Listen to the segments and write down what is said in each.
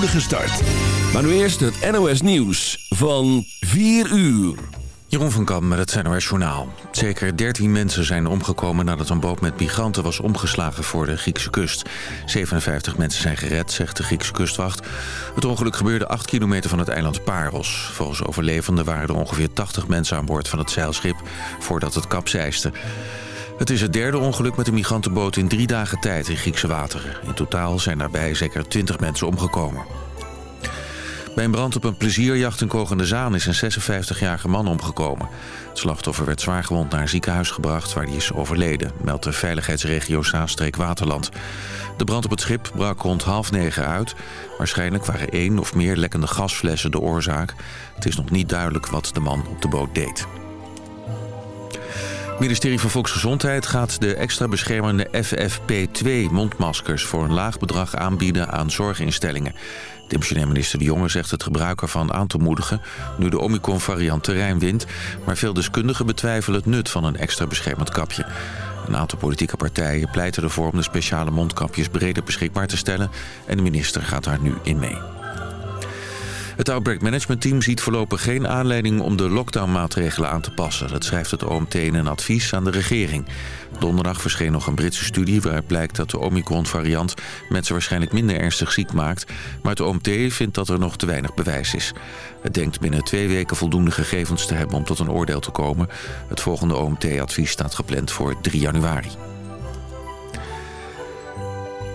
start. Maar nu eerst het NOS Nieuws van 4 uur. Jeroen van Kam met het NOS Journaal. Zeker 13 mensen zijn omgekomen nadat een boot met migranten was omgeslagen voor de Griekse kust. 57 mensen zijn gered, zegt de Griekse kustwacht. Het ongeluk gebeurde 8 kilometer van het eiland Paros. Volgens overlevenden waren er ongeveer 80 mensen aan boord van het zeilschip voordat het kapseiste. Het is het derde ongeluk met een migrantenboot in drie dagen tijd in Griekse wateren. In totaal zijn daarbij zeker 20 mensen omgekomen. Bij een brand op een plezierjacht in Kogende Zaan is een 56-jarige man omgekomen. Het slachtoffer werd zwaargewond naar een ziekenhuis gebracht waar hij is overleden, meldt de veiligheidsregio Zaanstreek-Waterland. De brand op het schip brak rond half negen uit. Waarschijnlijk waren één of meer lekkende gasflessen de oorzaak. Het is nog niet duidelijk wat de man op de boot deed. Ministerie van Volksgezondheid gaat de extra beschermende FFP2-mondmaskers voor een laag bedrag aanbieden aan zorginstellingen. Demissionair minister De Jonge zegt het gebruik ervan aan te moedigen... nu de Omicron-variant terrein wint. Maar veel deskundigen betwijfelen het nut van een extra beschermend kapje. Een aantal politieke partijen pleiten ervoor om de speciale mondkapjes breder beschikbaar te stellen... en de minister gaat daar nu in mee. Het Outbreak Management Team ziet voorlopig geen aanleiding om de lockdownmaatregelen aan te passen. Dat schrijft het OMT in een advies aan de regering. Donderdag verscheen nog een Britse studie waaruit blijkt dat de Omicron-variant mensen waarschijnlijk minder ernstig ziek maakt. Maar het OMT vindt dat er nog te weinig bewijs is. Het denkt binnen twee weken voldoende gegevens te hebben om tot een oordeel te komen. Het volgende OMT-advies staat gepland voor 3 januari.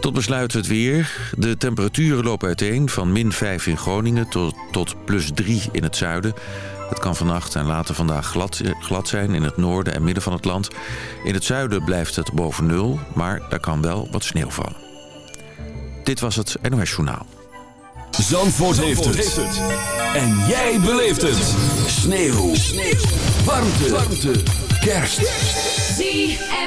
Tot besluit het weer. De temperaturen lopen uiteen van min 5 in Groningen tot, tot plus 3 in het zuiden. Het kan vannacht en later vandaag glad, glad zijn in het noorden en midden van het land. In het zuiden blijft het boven nul, maar daar kan wel wat sneeuw vallen. Dit was het NOS Journaal. Zandvoort, heeft, het. En jij beleeft het. Sneeuw. sneeuw. Warmte. Warmte. Kerst. ZFM.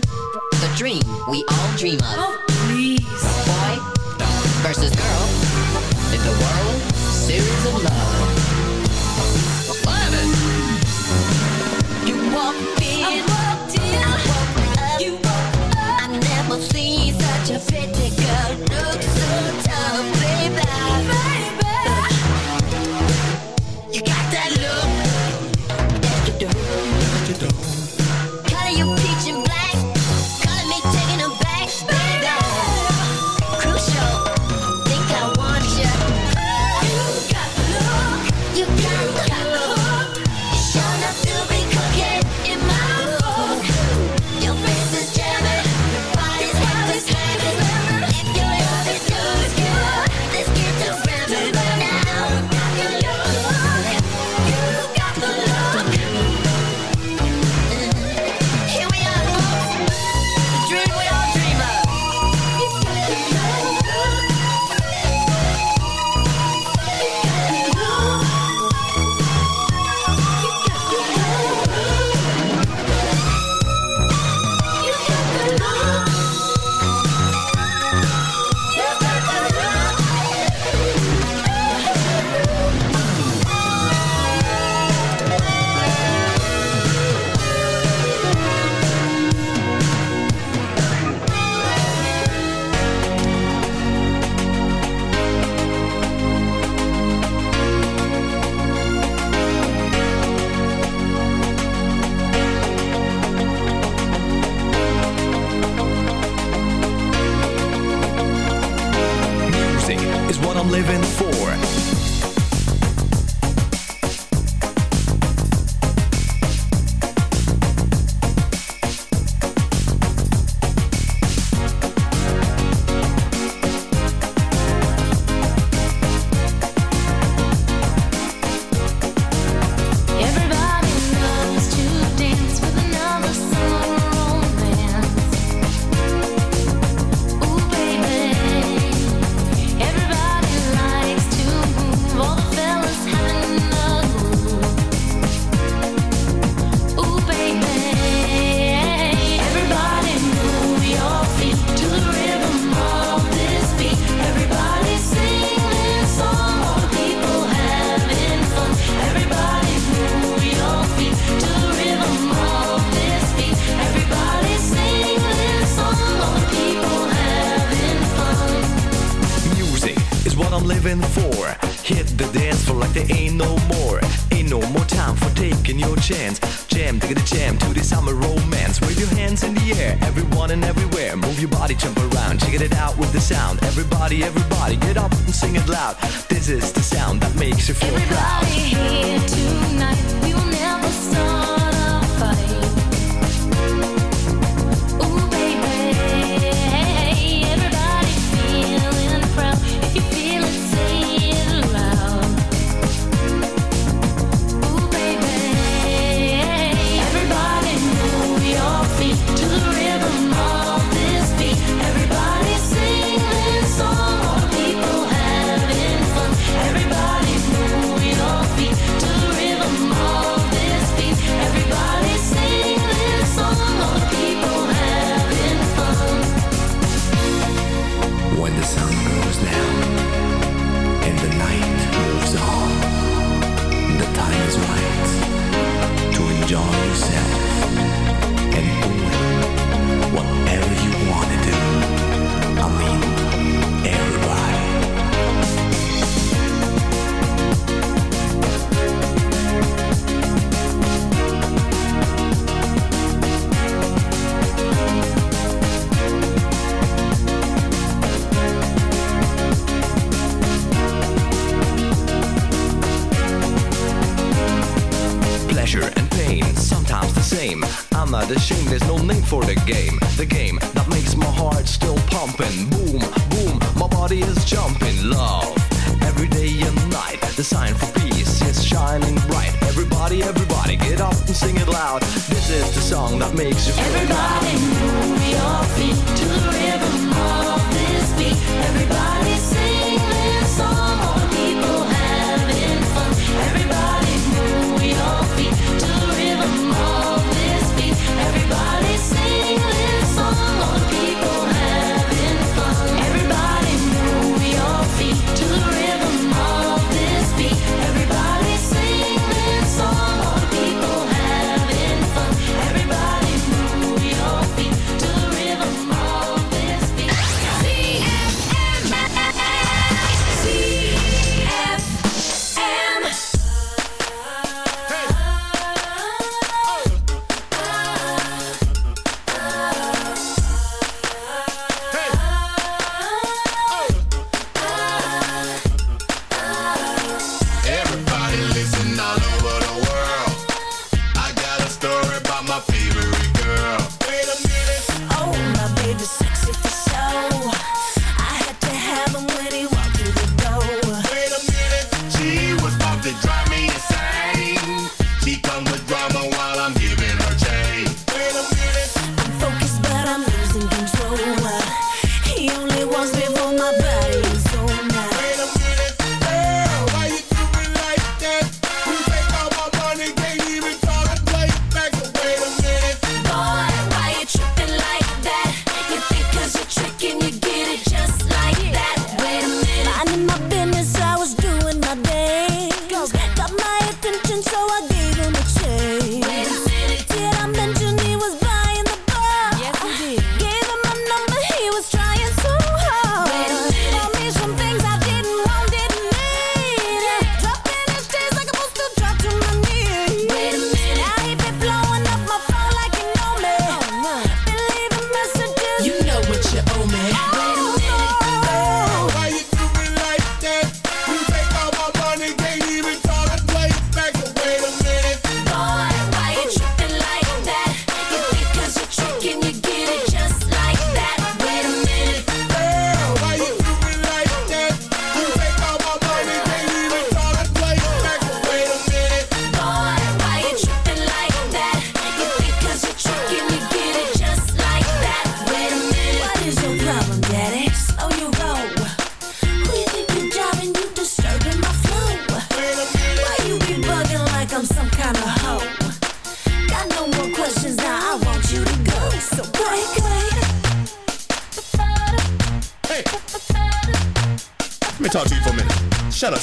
the dream we all dream of. Oh, please. Boy versus girl in the world series of love. Eleven. You walked in. I walked in. You walked. I never seen such a.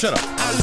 Shut up,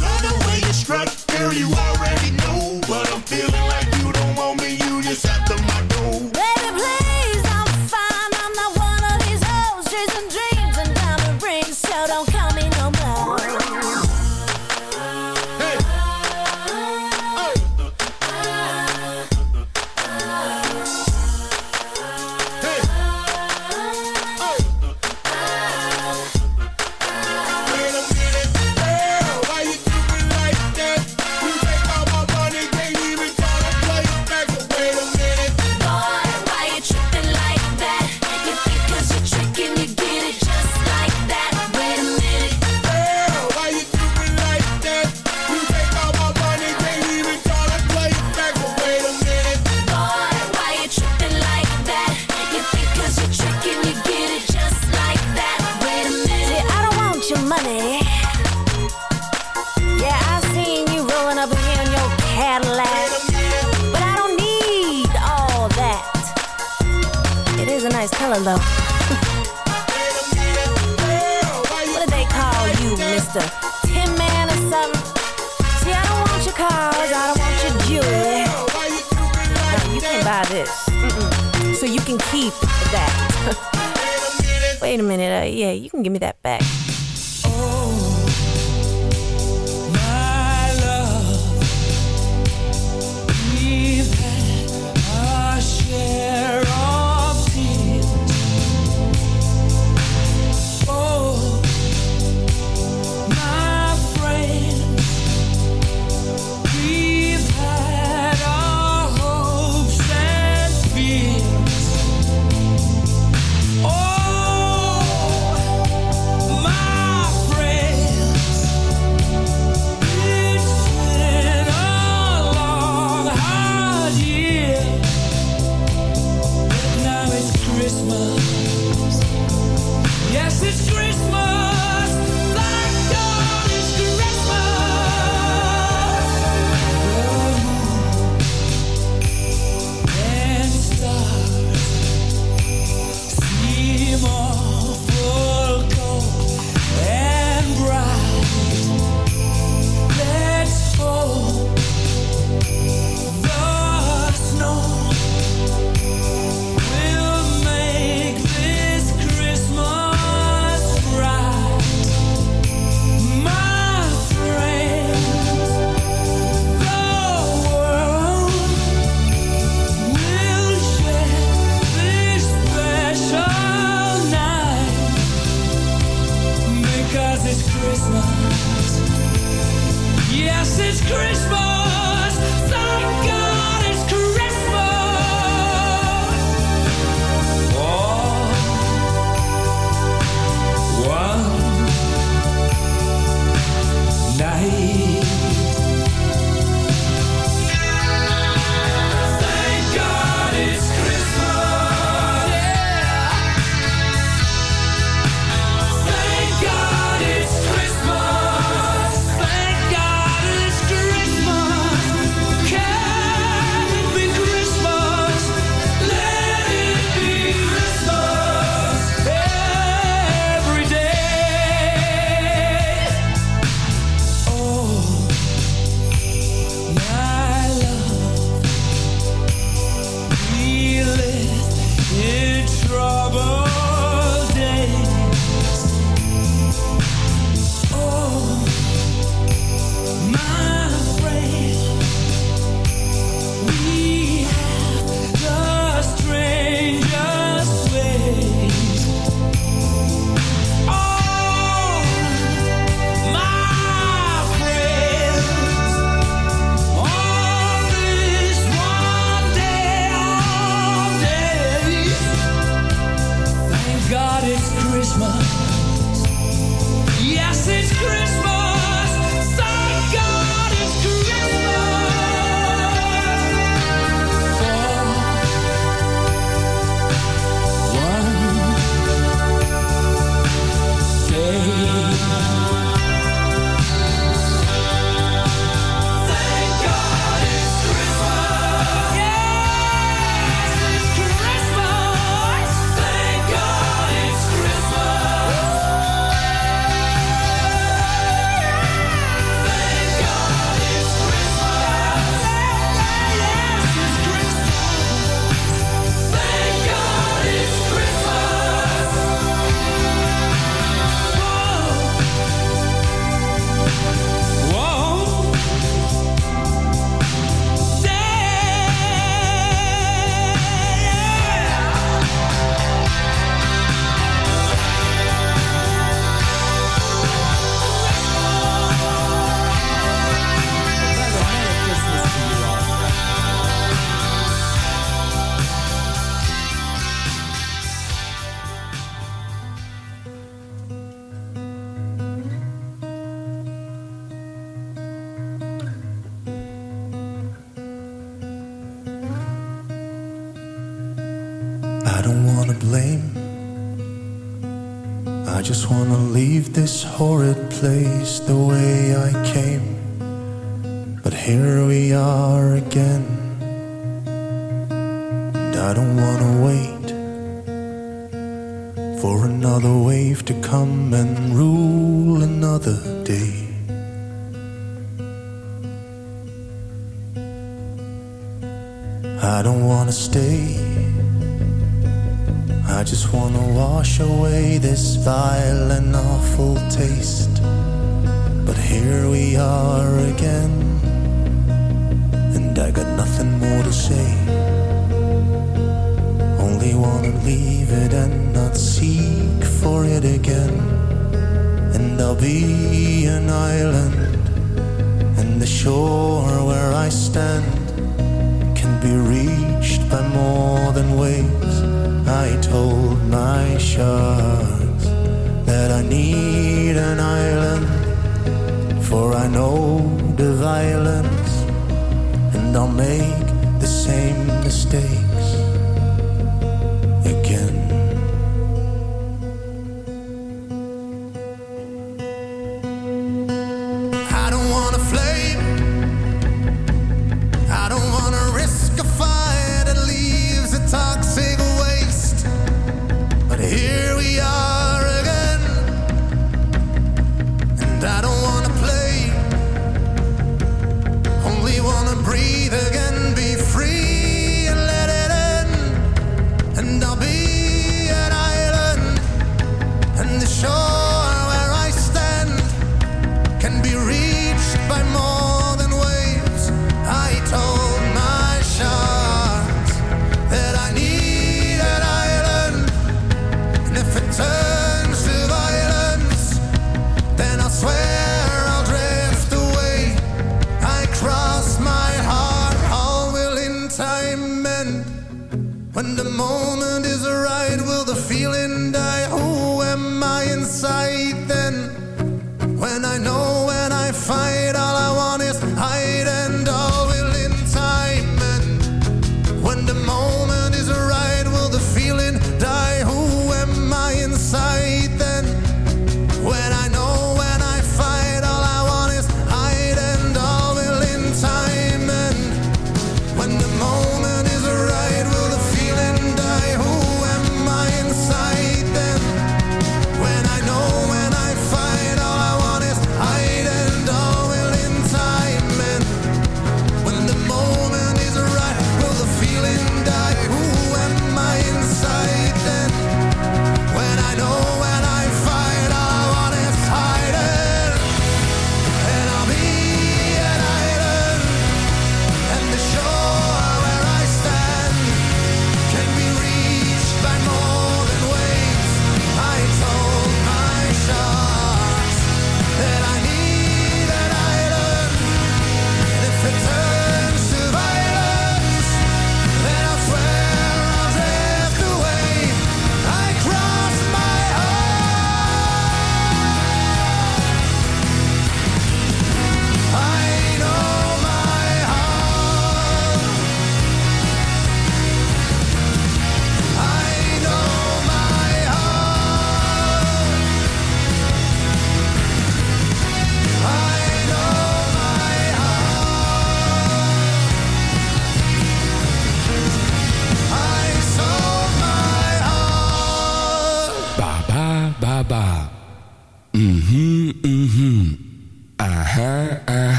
same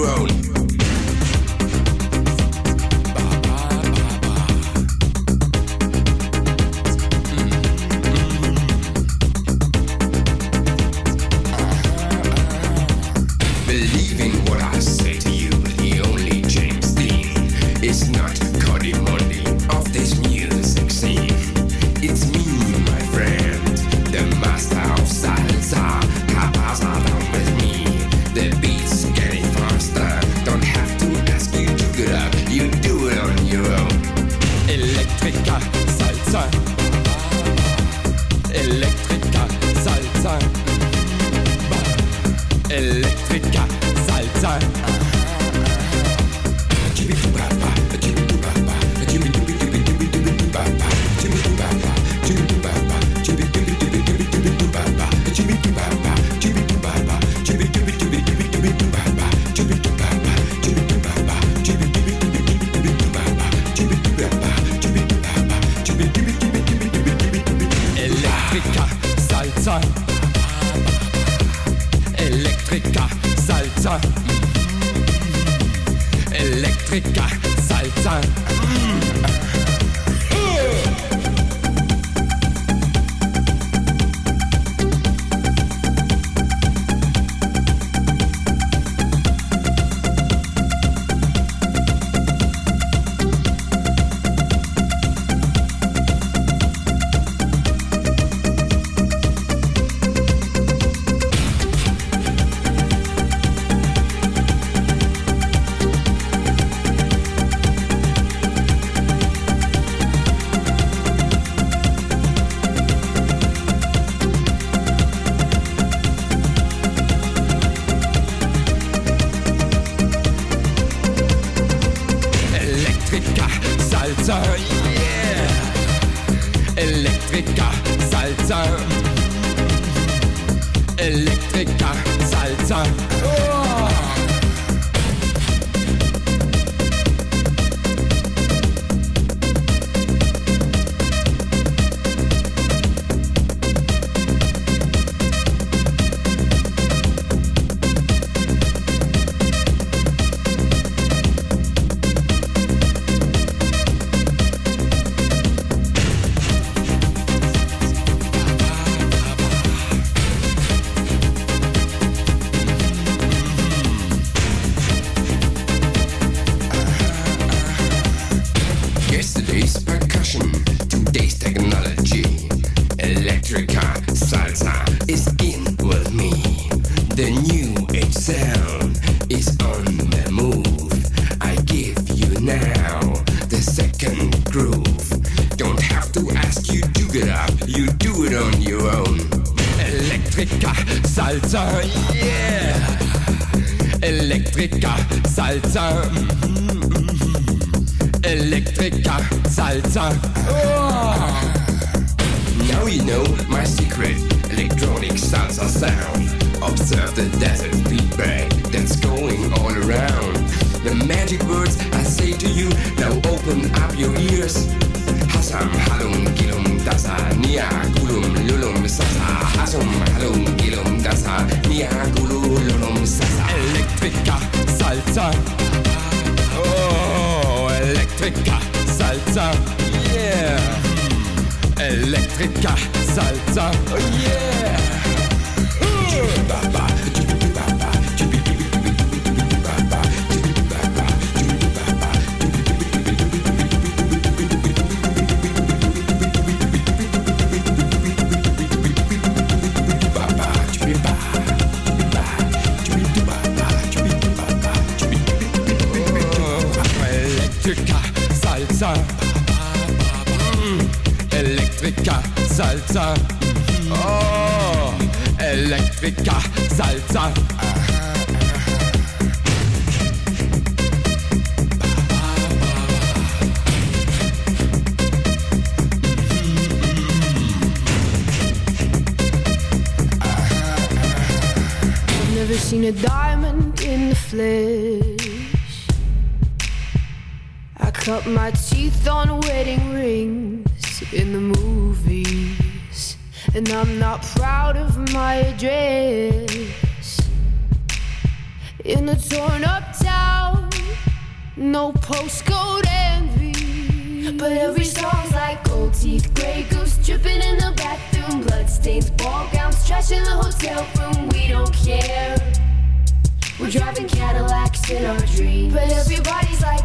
your own. Lum Gilum, Gasa, Miagululunum, Sasa. Elektrika, Salsa. Oh, Elektrika, Salsa. Yeah. Elektrika, Salsa. Oh, yeah. Uh. Salsa. Mm, Electrica Salsa. Oh, Electrica Salsa. I've never seen a diamond in the flesh. Cut my teeth on wedding rings in the movies. And I'm not proud of my address. In a torn up town, no postcode envy. But every song's like gold teeth, gray goose dripping in the bathroom, bloodstains, ball gowns, trash in the hotel room. We don't care. We're driving Cadillacs in our dreams. But everybody's like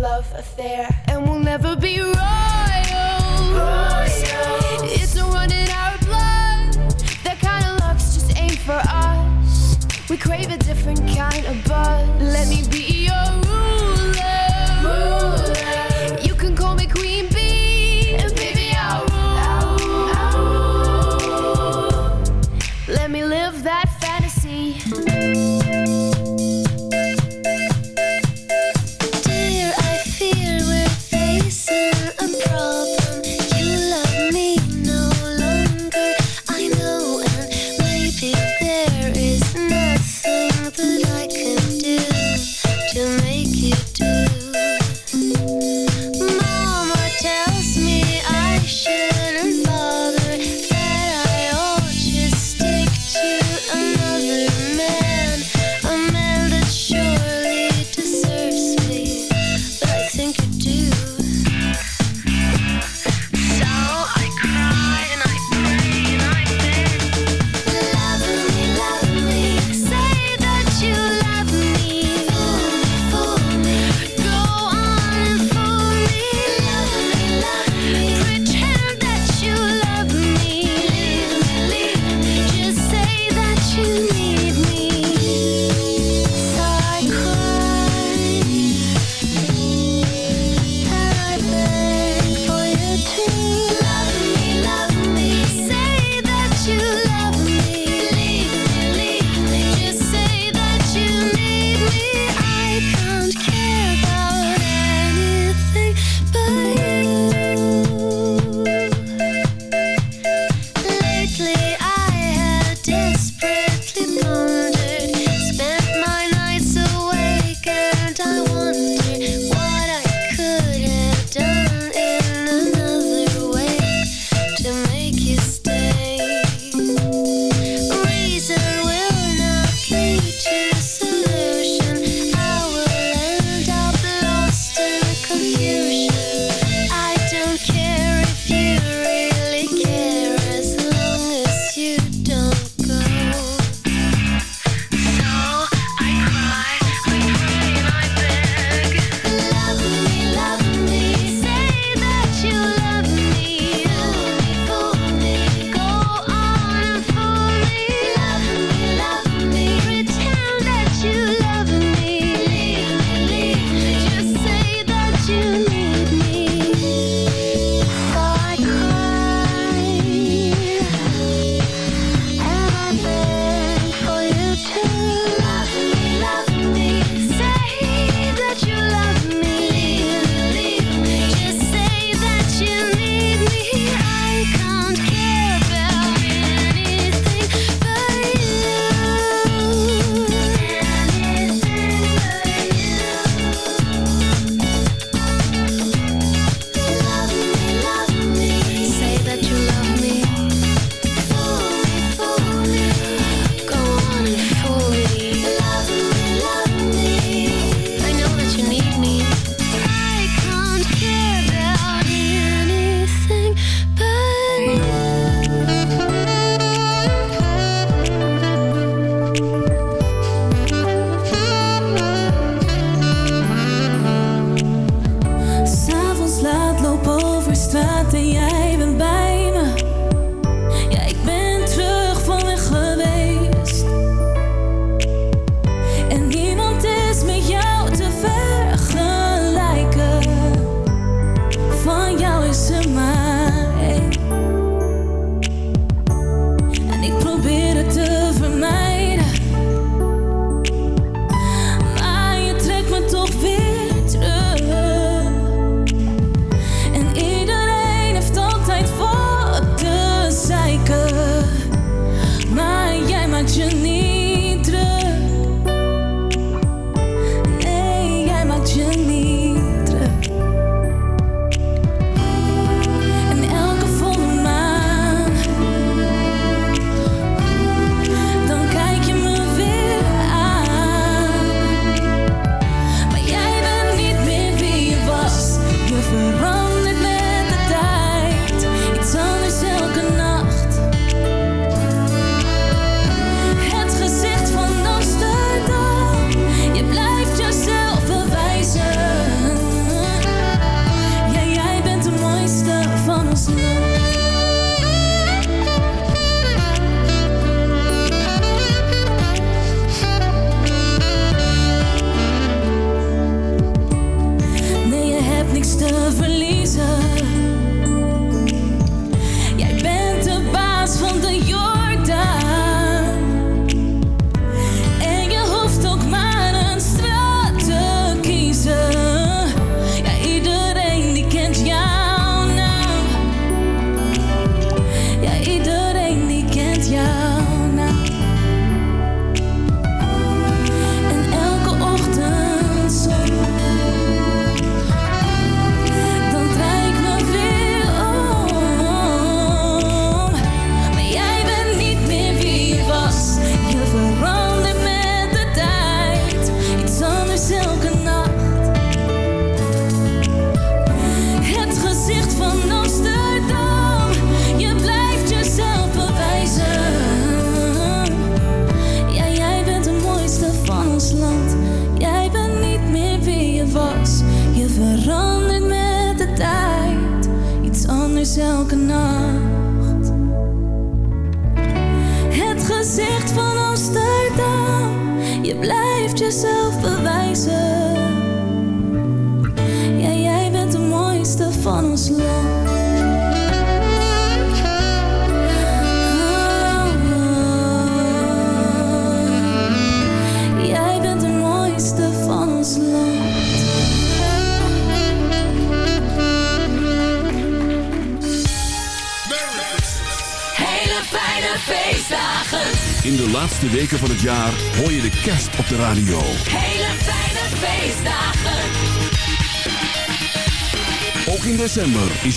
Love affair, and we'll never be royals. It's a run in our blood. That kind of luck's just ain't for us. We crave a different kind of buzz. Let me be your ruler. You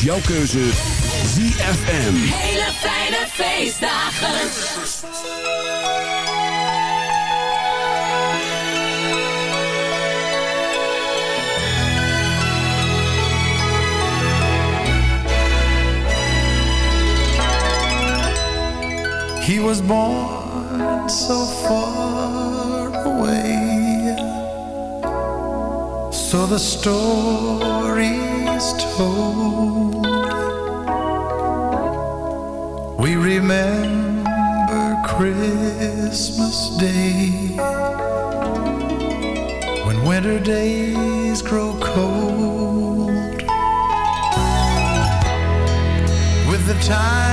jouw keuze ZFM. Hele fijne feestdagen. He was born so far away So the story day. When winter days grow cold with the time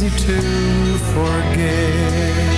easy to forget.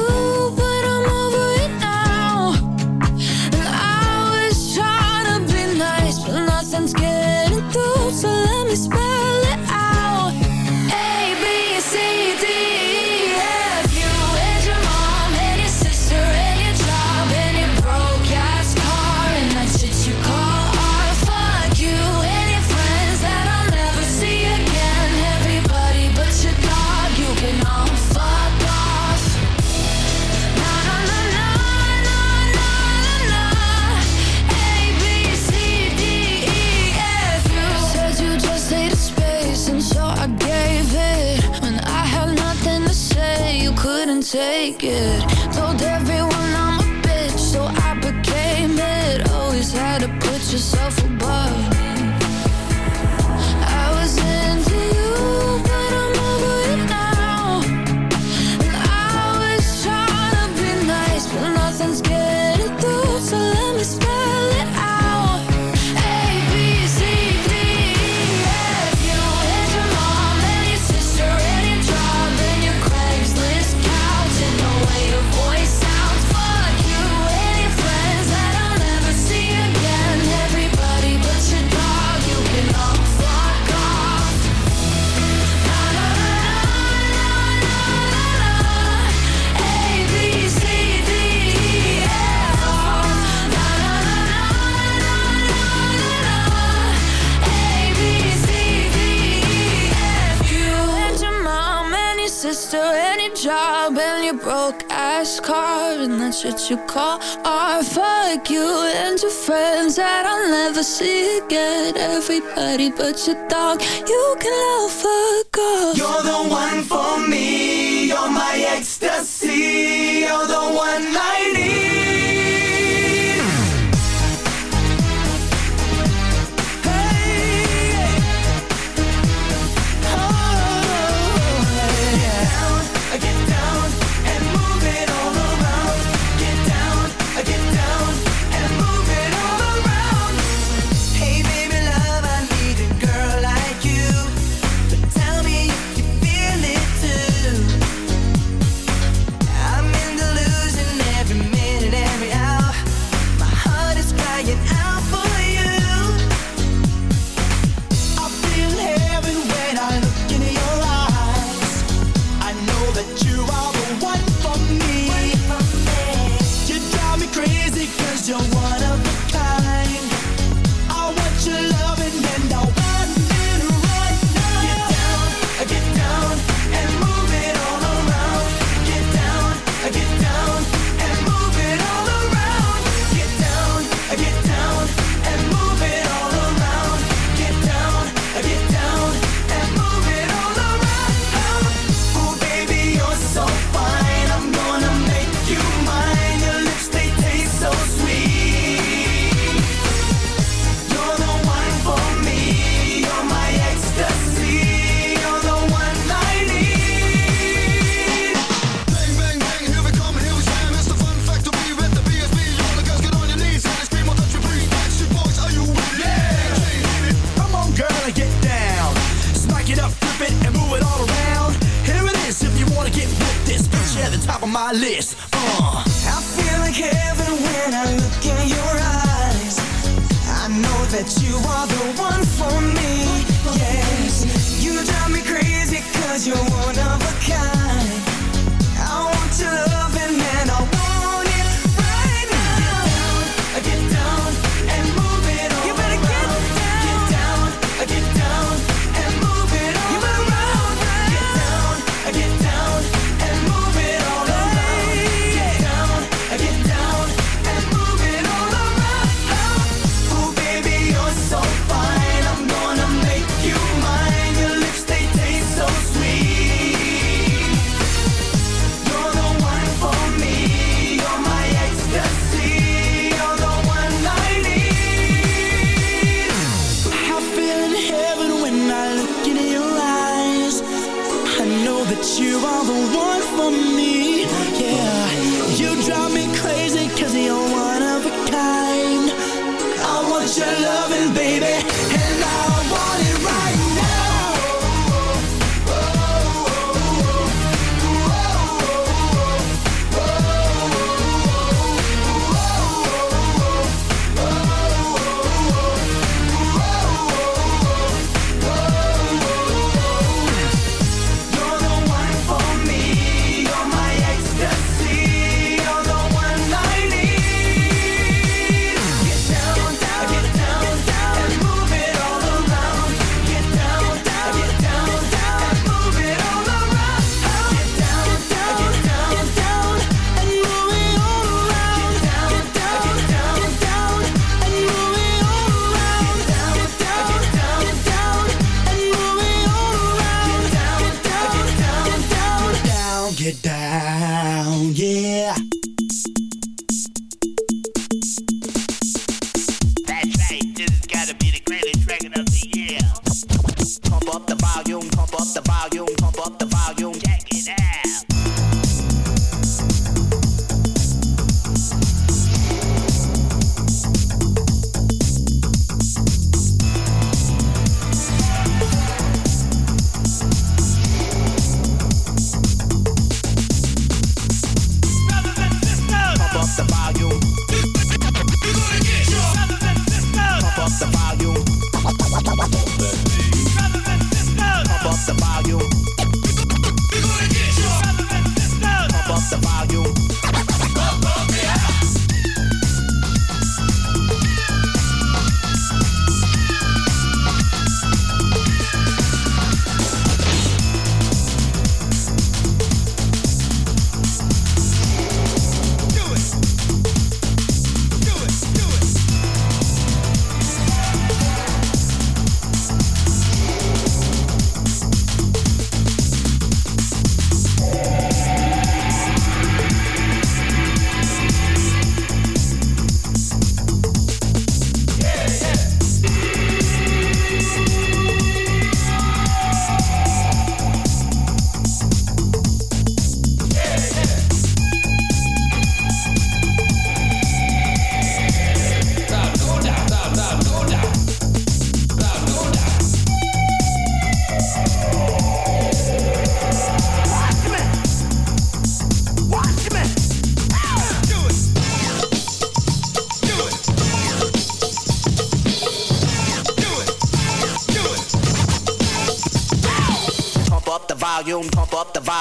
broke ass car, and that's what you call art. Fuck you and your friends that I'll never see again. Everybody but your dog, you can love fuck off. You're the one for me, you're my ecstasy, you're the one I need.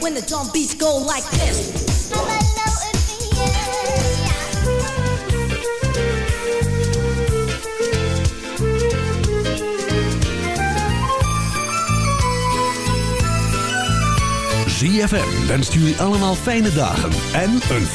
when the drum beats go like this. ZFM wenst jullie allemaal fijne dagen en een